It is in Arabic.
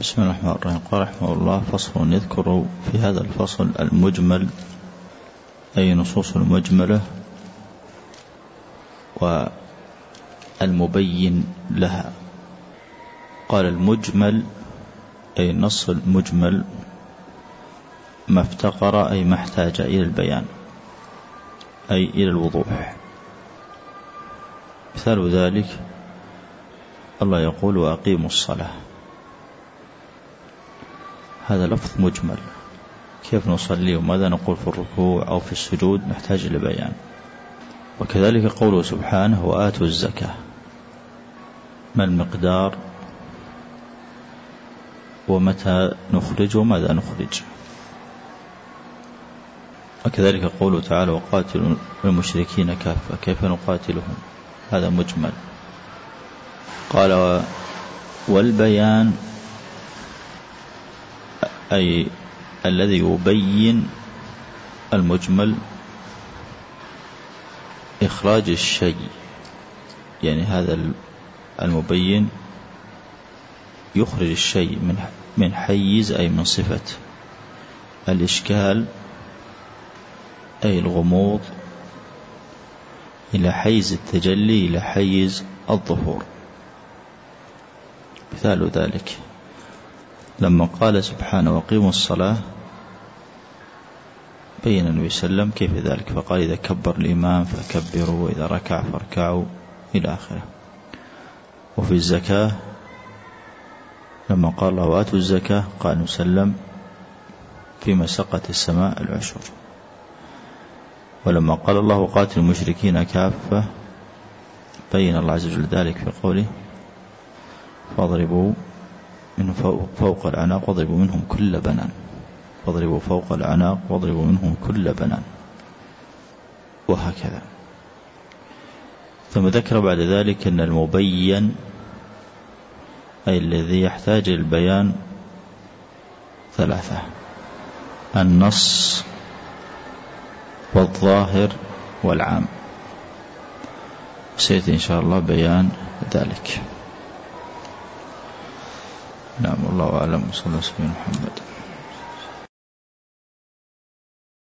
بسم الله الرحمن الرحيم. قال رحمه الله فصل يذكر في هذا الفصل المجمل أي نصوص المجملة والمبين لها. قال المجمل أي النص المجمل ما افتقر أي ما احتاج إلى البيان أي إلى الوضوح. مثال ذلك الله يقول وأقيموا الصلاة. هذا لفظ مجمل. كيف نصلي وماذا نقول في الركوع أو في السجود؟ نحتاج إلى بيان. وكذلك قوله سبحانه وآتوا الزكاة. ما المقدار؟ ومتى نخرج وماذا نخرج؟ وكذلك قوله تعالى وقاتلوا المشركين كافة. كيف نقاتلهم؟ هذا مجمل. قال والبيان أي الذي يبين المجمل إخراج الشيء. يعني هذا المبين يخرج الشيء من من حيز أي من صفة. الإشكال أي الغموض إلى حيز التجلي إلى حيز الظهور. مثال ذلك. لما قال سبحانه وقيموا الصلاة بين النبي صلى الله عليه وسلم كيف ذلك؟ فقال إذا كبر الإمام فكبروا وإذا ركع فاركعوا إلى آخره. وفي الزكاة لما قال الله وآتوا الزكاة قال وسلم فيما سقت السماء العشر. ولما قال الله قاتل المشركين كافة بين الله عز وجل ذلك في قوله فاضربوا من فوق الأعناق واضربوا منهم كل بنان. واضربوا فوق الأعناق واضربوا منهم كل بنان. وهكذا. ثم ذكر بعد ذلك أن المبين أي الذي يحتاج للبيان ثلاثة. النص والظاهر والعام. سيأتي إن شاء الله بيان ذلك. نعم الله أعلم وصلى الله على محمد.